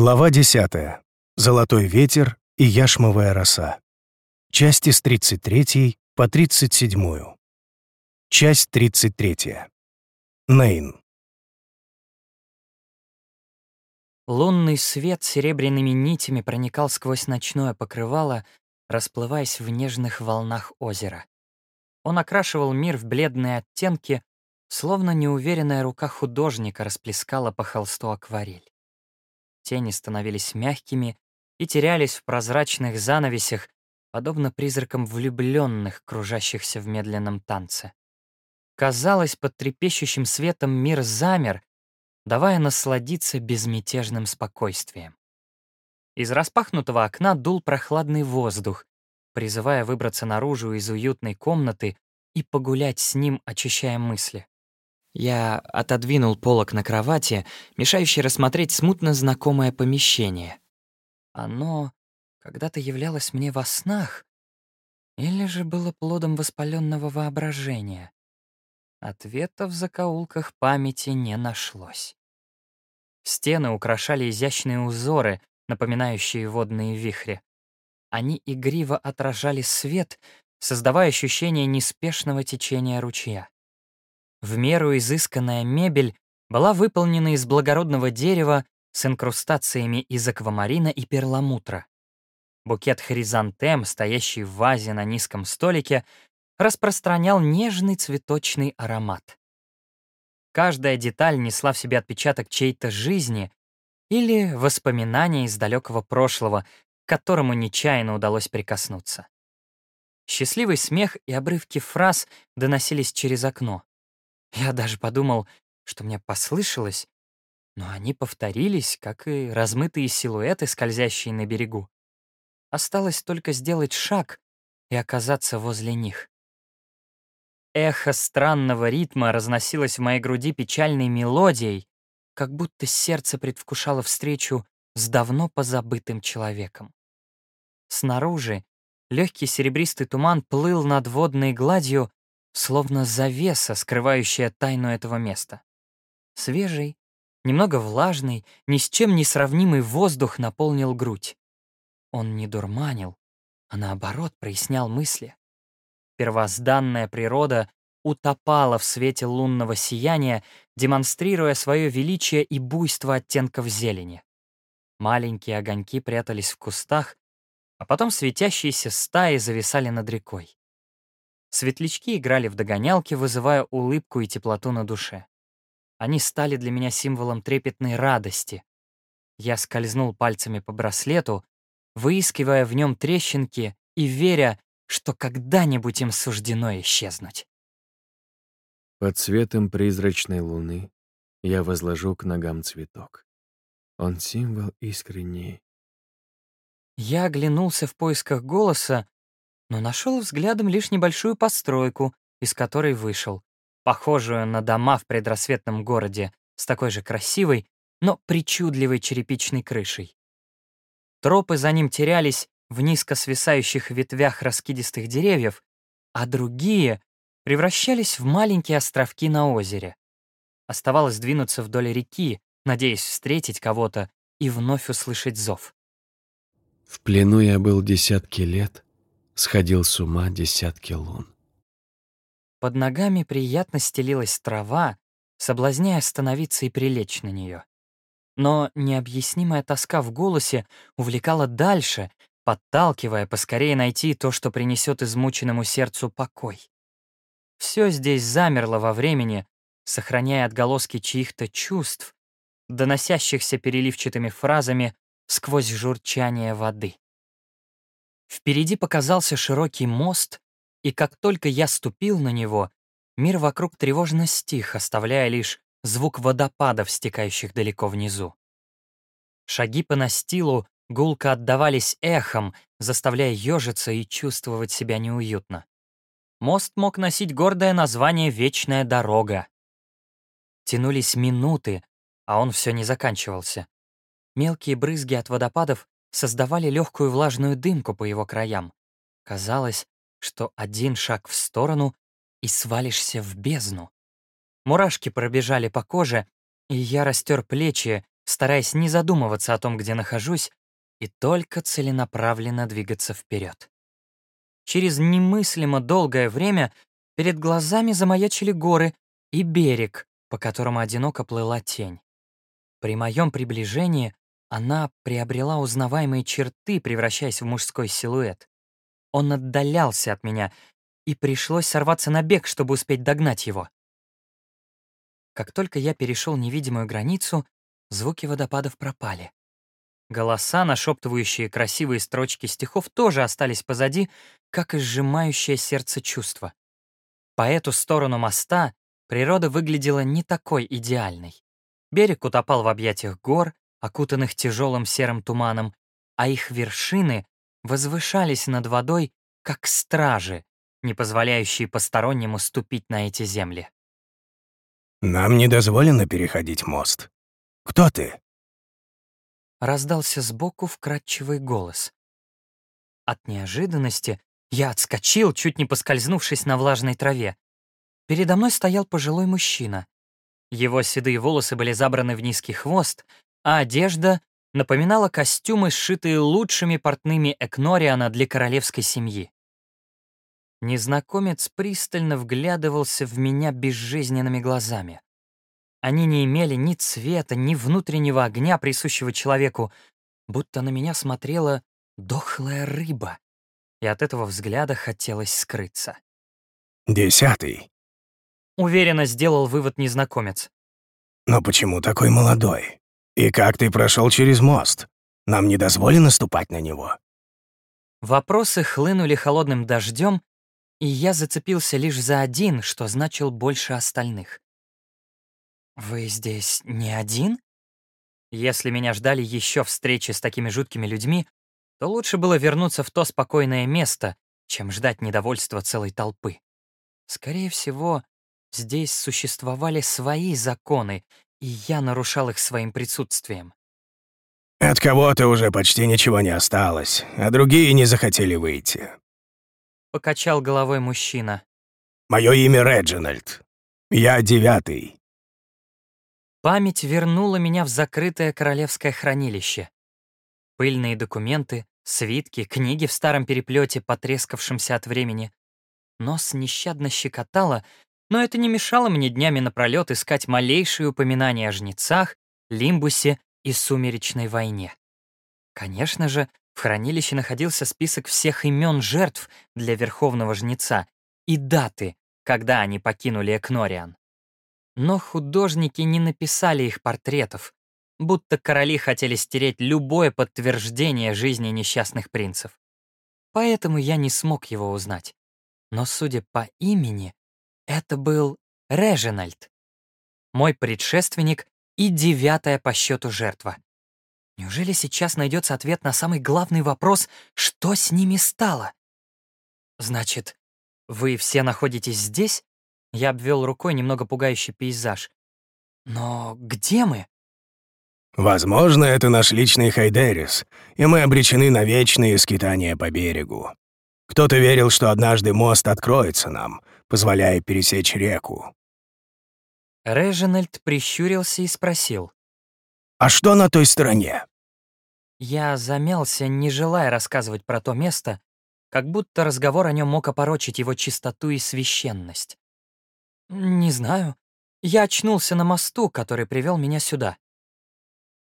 Глава 10. Золотой ветер и яшмовая роса. Части с 33 по 37. Часть 33. Нейн. Лунный свет серебряными нитями проникал сквозь ночное покрывало, расплываясь в нежных волнах озера. Он окрашивал мир в бледные оттенки, словно неуверенная рука художника расплескала по холсту акварель. Тени становились мягкими и терялись в прозрачных занавесях, подобно призракам влюбленных, кружащихся в медленном танце. Казалось, под трепещущим светом мир замер, давая насладиться безмятежным спокойствием. Из распахнутого окна дул прохладный воздух, призывая выбраться наружу из уютной комнаты и погулять с ним, очищая мысли. Я отодвинул полок на кровати, мешающий рассмотреть смутно знакомое помещение. Оно когда-то являлось мне во снах или же было плодом воспаленного воображения? Ответа в закоулках памяти не нашлось. Стены украшали изящные узоры, напоминающие водные вихри. Они игриво отражали свет, создавая ощущение неспешного течения ручья. В меру изысканная мебель была выполнена из благородного дерева с инкрустациями из аквамарина и перламутра. Букет хризантем, стоящий в вазе на низком столике, распространял нежный цветочный аромат. Каждая деталь несла в себе отпечаток чьей-то жизни или воспоминания из далекого прошлого, к которому нечаянно удалось прикоснуться. Счастливый смех и обрывки фраз доносились через окно. Я даже подумал, что мне послышалось, но они повторились, как и размытые силуэты, скользящие на берегу. Осталось только сделать шаг и оказаться возле них. Эхо странного ритма разносилось в моей груди печальной мелодией, как будто сердце предвкушало встречу с давно позабытым человеком. Снаружи легкий серебристый туман плыл над водной гладью, словно завеса, скрывающая тайну этого места. Свежий, немного влажный, ни с чем не сравнимый воздух наполнил грудь. Он не дурманил, а наоборот прояснял мысли. Первозданная природа утопала в свете лунного сияния, демонстрируя свое величие и буйство оттенков зелени. Маленькие огоньки прятались в кустах, а потом светящиеся стаи зависали над рекой. Светлячки играли в догонялки, вызывая улыбку и теплоту на душе. Они стали для меня символом трепетной радости. Я скользнул пальцами по браслету, выискивая в нем трещинки и веря, что когда-нибудь им суждено исчезнуть. Под светом призрачной луны я возложу к ногам цветок. Он символ искренней. Я оглянулся в поисках голоса, но нашел взглядом лишь небольшую постройку, из которой вышел, похожую на дома в предрассветном городе с такой же красивой, но причудливой черепичной крышей. Тропы за ним терялись в низко свисающих ветвях раскидистых деревьев, а другие превращались в маленькие островки на озере. Оставалось двинуться вдоль реки, надеясь встретить кого-то и вновь услышать зов. В плену я был десятки лет, сходил с ума десятки лун. Под ногами приятно стелилась трава, соблазняя остановиться и прилечь на нее. Но необъяснимая тоска в голосе увлекала дальше, подталкивая поскорее найти то, что принесет измученному сердцу покой. Все здесь замерло во времени, сохраняя отголоски чьих-то чувств, доносящихся переливчатыми фразами сквозь журчание воды. Впереди показался широкий мост, и как только я ступил на него, мир вокруг тревожно стих, оставляя лишь звук водопадов, стекающих далеко внизу. Шаги по настилу гулко отдавались эхом, заставляя ежиться и чувствовать себя неуютно. Мост мог носить гордое название «Вечная дорога». Тянулись минуты, а он все не заканчивался. Мелкие брызги от водопадов создавали легкую влажную дымку по его краям. Казалось, что один шаг в сторону и свалишься в бездну. Мурашки пробежали по коже, и я растер плечи, стараясь не задумываться о том, где нахожусь, и только целенаправленно двигаться вперед. Через немыслимо долгое время перед глазами замаячили горы и берег, по которому одиноко плыла тень. При моем приближении она приобрела узнаваемые черты, превращаясь в мужской силуэт. Он отдалялся от меня, и пришлось сорваться на бег, чтобы успеть догнать его. Как только я перешел невидимую границу, звуки водопадов пропали. Голоса, нашептывающие красивые строчки стихов, тоже остались позади, как и сжимающее сердце чувство. По эту сторону моста природа выглядела не такой идеальной. Берег утопал в объятиях гор, окутанных тяжелым серым туманом, а их вершины возвышались над водой, как стражи, не позволяющие постороннему ступить на эти земли. «Нам не дозволено переходить мост. Кто ты?» Раздался сбоку вкрадчивый голос. От неожиданности я отскочил, чуть не поскользнувшись на влажной траве. Передо мной стоял пожилой мужчина. Его седые волосы были забраны в низкий хвост, а одежда напоминала костюмы, сшитые лучшими портными Экнориана для королевской семьи. Незнакомец пристально вглядывался в меня безжизненными глазами. Они не имели ни цвета, ни внутреннего огня, присущего человеку, будто на меня смотрела дохлая рыба, и от этого взгляда хотелось скрыться. «Десятый. Уверенно сделал вывод незнакомец. Но почему такой молодой? И как ты прошел через мост? Нам не дозволено ступать на него». Вопросы хлынули холодным дождем, и я зацепился лишь за один, что значил больше остальных. «Вы здесь не один?» Если меня ждали еще встречи с такими жуткими людьми, то лучше было вернуться в то спокойное место, чем ждать недовольства целой толпы. Скорее всего, Здесь существовали свои законы, и я нарушал их своим присутствием. «От кого-то уже почти ничего не осталось, а другие не захотели выйти», — покачал головой мужчина. «Мое имя Реджинальд. Я девятый». Память вернула меня в закрытое королевское хранилище. Пыльные документы, свитки, книги в старом переплете, потрескавшемся от времени. Нос нещадно щекотало, но это не мешало мне днями напролёт искать малейшие упоминания о жнецах, лимбусе и сумеречной войне. Конечно же, в хранилище находился список всех имен жертв для Верховного Жнеца и даты, когда они покинули Экнориан. Но художники не написали их портретов, будто короли хотели стереть любое подтверждение жизни несчастных принцев. Поэтому я не смог его узнать. Но, судя по имени, это был Режинальд, мой предшественник и девятая по счету жертва. Неужели сейчас найдется ответ на самый главный вопрос, что с ними стало? Значит, вы все находитесь здесь? Я обвел рукой немного пугающий пейзаж. Но где мы? Возможно, это наш личный Хайдерис, и мы обречены на вечные скитания по берегу. Кто-то верил, что однажды мост откроется нам, позволяя пересечь реку. Режинальд прищурился и спросил. «А что на той стороне?» Я замялся, не желая рассказывать про то место, как будто разговор о нем мог опорочить его чистоту и священность. «Не знаю. Я очнулся на мосту, который привел меня сюда».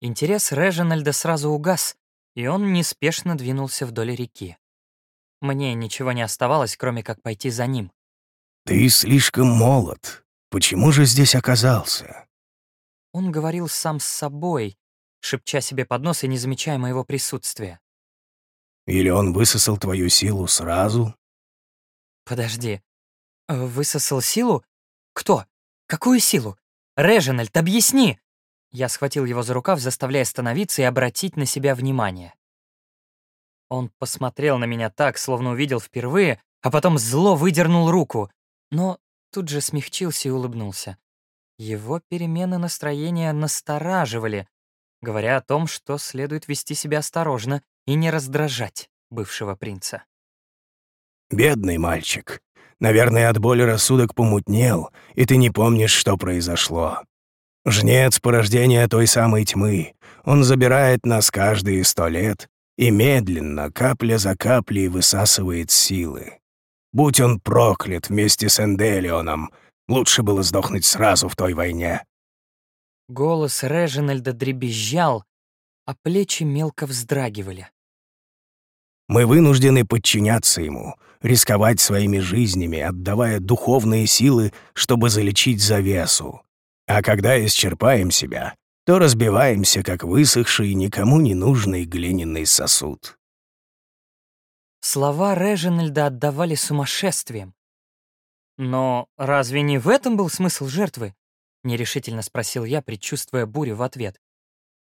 Интерес Режинальда сразу угас, и он неспешно двинулся вдоль реки. Мне ничего не оставалось, кроме как пойти за ним. «Ты слишком молод. Почему же здесь оказался?» Он говорил сам с собой, шепча себе под нос и не замечая моего присутствия. «Или он высосал твою силу сразу?» «Подожди. Высосал силу? Кто? Какую силу? Режинальд, объясни!» Я схватил его за рукав, заставляя остановиться и обратить на себя внимание. Он посмотрел на меня так, словно увидел впервые, а потом зло выдернул руку, но тут же смягчился и улыбнулся. Его перемены настроения настораживали, говоря о том, что следует вести себя осторожно и не раздражать бывшего принца. «Бедный мальчик. Наверное, от боли рассудок помутнел, и ты не помнишь, что произошло. Жнец — порождение той самой тьмы. Он забирает нас каждые сто лет и медленно, капля за каплей, высасывает силы. Будь он проклят вместе с Энделионом, лучше было сдохнуть сразу в той войне. Голос Режинальда дребезжал, а плечи мелко вздрагивали. Мы вынуждены подчиняться ему, рисковать своими жизнями, отдавая духовные силы, чтобы залечить завесу. А когда исчерпаем себя, то разбиваемся, как высохший, никому не нужный глиняный сосуд. Слова Режинальда отдавали сумасшествием. «Но разве не в этом был смысл жертвы?» — нерешительно спросил я, предчувствуя бурю в ответ.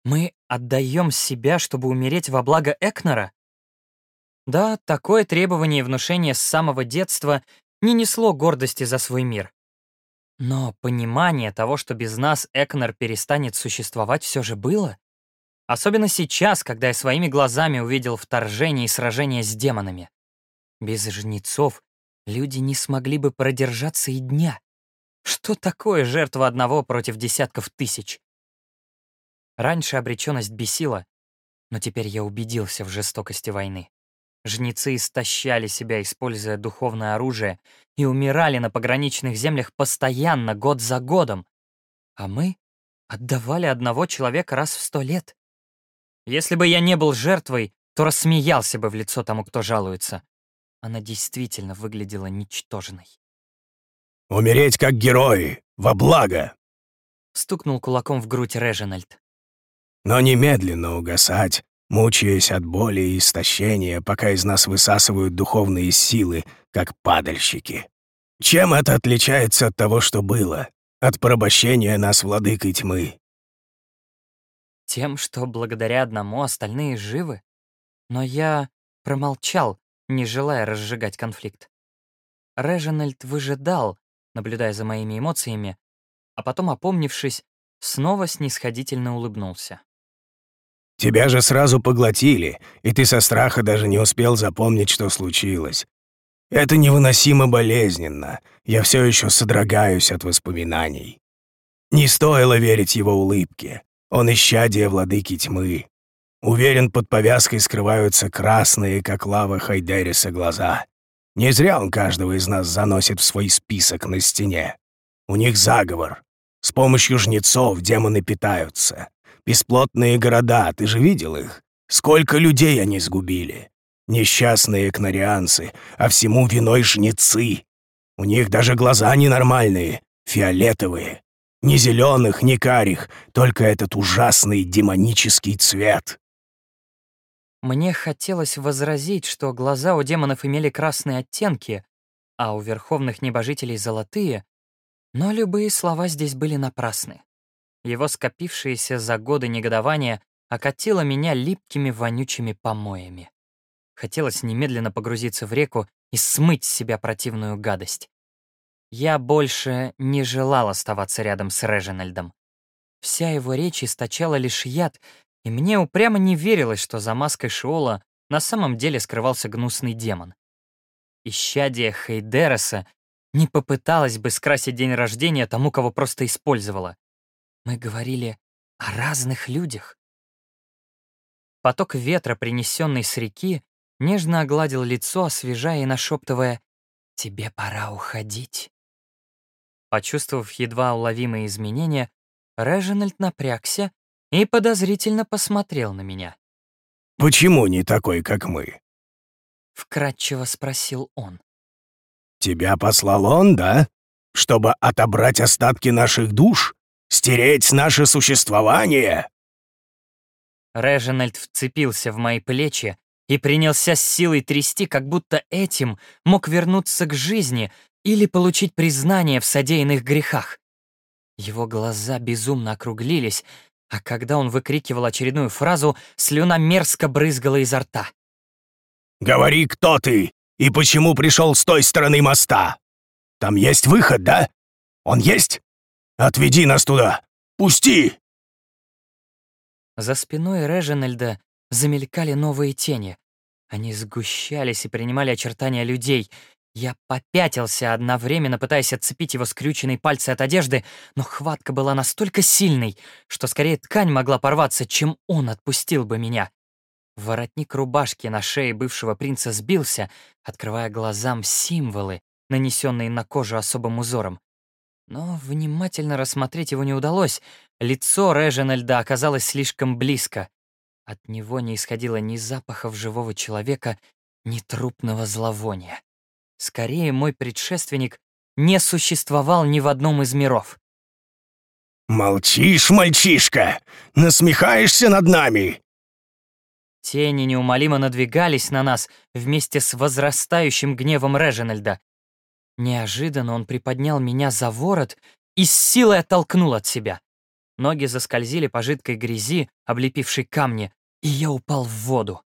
«Мы отдаем себя, чтобы умереть во благо Экнора?» Да, такое требование и внушение с самого детства не несло гордости за свой мир. Но понимание того, что без нас Экнор перестанет существовать, все же было. Особенно сейчас, когда я своими глазами увидел вторжение и сражение с демонами. Без жнецов люди не смогли бы продержаться и дня. Что такое жертва одного против десятков тысяч? Раньше обреченность бесила, но теперь я убедился в жестокости войны. Жнецы истощали себя, используя духовное оружие, и умирали на пограничных землях постоянно, год за годом. А мы отдавали одного человека раз в сто лет. Если бы я не был жертвой, то рассмеялся бы в лицо тому, кто жалуется. Она действительно выглядела ничтожной. «Умереть как герои, во благо!» Стукнул кулаком в грудь Режинальд. «Но немедленно угасать, мучаясь от боли и истощения, пока из нас высасывают духовные силы, как падальщики. Чем это отличается от того, что было? От порабощения нас владыкой тьмы? Тем, что благодаря одному остальные живы. Но я промолчал, не желая разжигать конфликт. Режинальд выжидал, наблюдая за моими эмоциями, а потом, опомнившись, снова снисходительно улыбнулся. Тебя же сразу поглотили, и ты со страха даже не успел запомнить, что случилось. Это невыносимо болезненно. Я все еще содрогаюсь от воспоминаний. Не стоило верить его улыбке. Он исчадие владыки тьмы. Уверен, под повязкой скрываются красные, как лава Хайдериса, глаза. Не зря он каждого из нас заносит в свой список на стене. У них заговор. С помощью жнецов демоны питаются. Бесплотные города, ты же видел их? Сколько людей они сгубили? Несчастные кнарианцы, а всему виной жнецы. У них даже глаза ненормальные, фиолетовые. Ни зеленых, ни карих, только этот ужасный демонический цвет. Мне хотелось возразить, что глаза у демонов имели красные оттенки, а у верховных небожителей золотые, но любые слова здесь были напрасны. Его скопившееся за годы негодование окатило меня липкими вонючими помоями. Хотелось немедленно погрузиться в реку и смыть с себя противную гадость. Я больше не желал оставаться рядом с Режинальдом. Вся его речь источала лишь яд, и мне упрямо не верилось, что за маской Шиола на самом деле скрывался гнусный демон. Исчадие Хейдереса не попыталась бы скрасить день рождения тому, кого просто использовала. Мы говорили о разных людях. Поток ветра, принесенный с реки, нежно огладил лицо, освежая и нашептывая «Тебе пора уходить». Почувствовав едва уловимые изменения, Режинальд напрягся и подозрительно посмотрел на меня. «Почему не такой, как мы?» Вкратчиво спросил он. «Тебя послал он, да? Чтобы отобрать остатки наших душ? Стереть наше существование?» Режинальд вцепился в мои плечи и принялся с силой трясти, как будто этим мог вернуться к жизни или получить признание в содеянных грехах. Его глаза безумно округлились, а когда он выкрикивал очередную фразу, слюна мерзко брызгала изо рта. «Говори, кто ты и почему пришел с той стороны моста? Там есть выход, да? Он есть?» Отведи нас туда! Пусти!» За спиной Режинальда замелькали новые тени. Они сгущались и принимали очертания людей. Я попятился одновременно, пытаясь отцепить его скрюченные пальцы от одежды, но хватка была настолько сильной, что скорее ткань могла порваться, чем он отпустил бы меня. Воротник рубашки на шее бывшего принца сбился, открывая глазам символы, нанесенные на кожу особым узором. Но внимательно рассмотреть его не удалось. Лицо Реженальда оказалось слишком близко. От него не исходило ни запахов живого человека, ни трупного зловония. Скорее, мой предшественник не существовал ни в одном из миров. «Молчишь, мальчишка! Насмехаешься над нами!» Тени неумолимо надвигались на нас вместе с возрастающим гневом Реженальда. Неожиданно он приподнял меня за ворот и с силой оттолкнул от себя. Ноги заскользили по жидкой грязи, облепившей камни, и я упал в воду.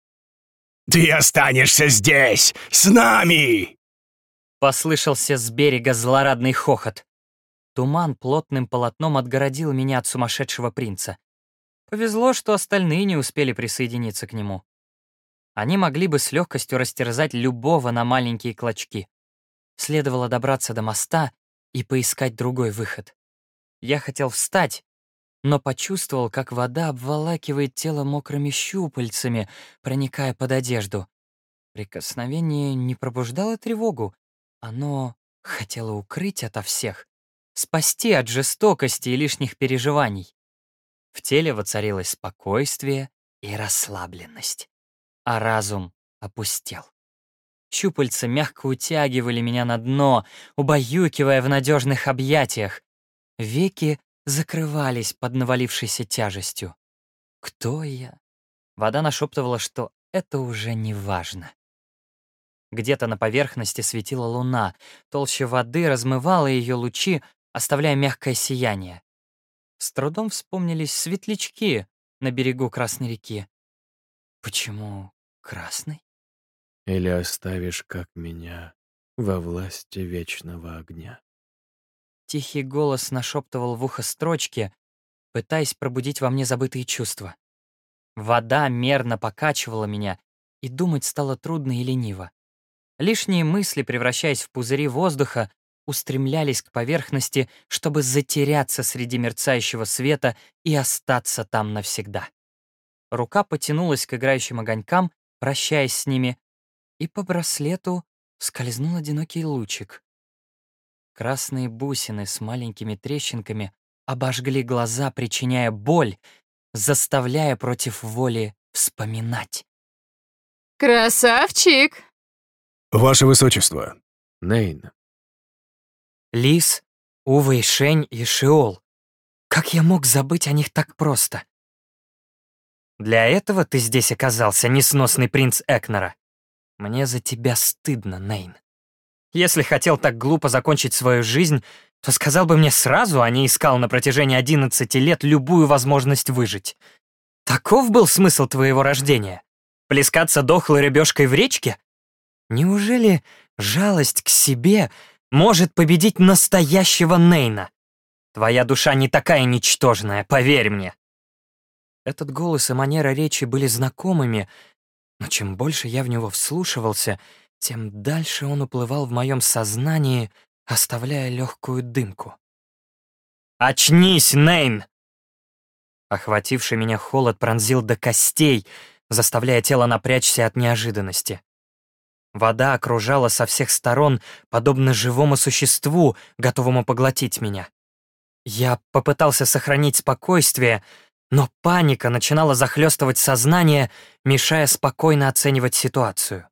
«Ты останешься здесь, с нами!» Послышался с берега злорадный хохот. Туман плотным полотном отгородил меня от сумасшедшего принца. Повезло, что остальные не успели присоединиться к нему. Они могли бы с легкостью растерзать любого на маленькие клочки. Следовало добраться до моста и поискать другой выход. Я хотел встать, но почувствовал, как вода обволакивает тело мокрыми щупальцами, проникая под одежду. Прикосновение не пробуждало тревогу, оно хотело укрыть ото всех, спасти от жестокости и лишних переживаний. В теле воцарилось спокойствие и расслабленность, а разум опустел. Щупальца мягко утягивали меня на дно, убаюкивая в надежных объятиях. Веки закрывались под навалившейся тяжестью. Кто я? Вода нашептывала, что это уже не важно. Где-то на поверхности светила луна, толще воды размывала ее лучи, оставляя мягкое сияние. С трудом вспомнились светлячки на берегу Красной реки. Почему красный? Или оставишь, как меня, во власти вечного огня. Тихий голос нашептывал в ухо строчки, пытаясь пробудить во мне забытые чувства. Вода мерно покачивала меня, и думать стало трудно и лениво. Лишние мысли, превращаясь в пузыри воздуха, устремлялись к поверхности, чтобы затеряться среди мерцающего света и остаться там навсегда. Рука потянулась к играющим огонькам, прощаясь с ними, и по браслету скользнул одинокий лучик. Красные бусины с маленькими трещинками обожгли глаза, причиняя боль, заставляя против воли вспоминать. «Красавчик!» «Ваше Высочество!» Нейн, Лис, Ува и Шень и Шиол. Как я мог забыть о них так просто? Для этого ты здесь оказался, несносный принц Экнера. Мне за тебя стыдно, Нейн. Если хотел так глупо закончить свою жизнь, то сказал бы мне сразу, а не искал на протяжении 11 лет любую возможность выжить. Таков был смысл твоего рождения? Плескаться дохлой рыбешкой в речке? Неужели жалость к себе может победить настоящего Нейна? Твоя душа не такая ничтожная, поверь мне. Этот голос и манера речи были знакомыми, но чем больше я в него вслушивался, тем дальше он уплывал в моем сознании, оставляя легкую дымку. «Очнись, Нейн!» Охвативший меня холод пронзил до костей, заставляя тело напрячься от неожиданности. Вода окружала со всех сторон, подобно живому существу, готовому поглотить меня. Я попытался сохранить спокойствие, но паника начинала захлестывать сознание, мешая спокойно оценивать ситуацию.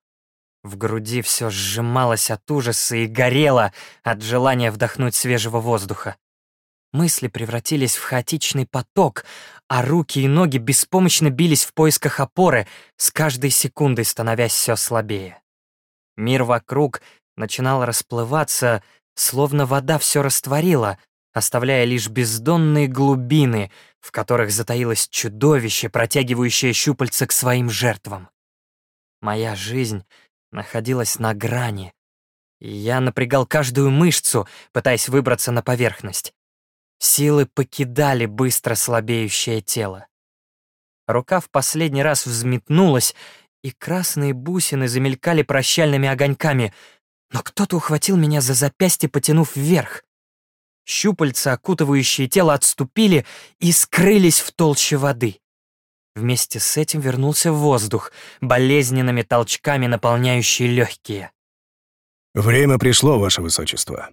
В груди все сжималось от ужаса и горело от желания вдохнуть свежего воздуха. Мысли превратились в хаотичный поток, а руки и ноги беспомощно бились в поисках опоры, с каждой секундой становясь все слабее. Мир вокруг начинал расплываться, словно вода все растворила, оставляя лишь бездонные глубины, в которых затаилось чудовище, протягивающее щупальца к своим жертвам. Моя жизнь находилась на грани, и я напрягал каждую мышцу, пытаясь выбраться на поверхность. Силы покидали быстро слабеющее тело. Рука в последний раз взметнулась, и красные бусины замелькали прощальными огоньками, Но кто-то ухватил меня за запястье, потянув вверх. Щупальца, окутывающие тело, отступили и скрылись в толще воды. Вместе с этим вернулся воздух, болезненными толчками наполняющий легкие. «Время пришло, ваше высочество»,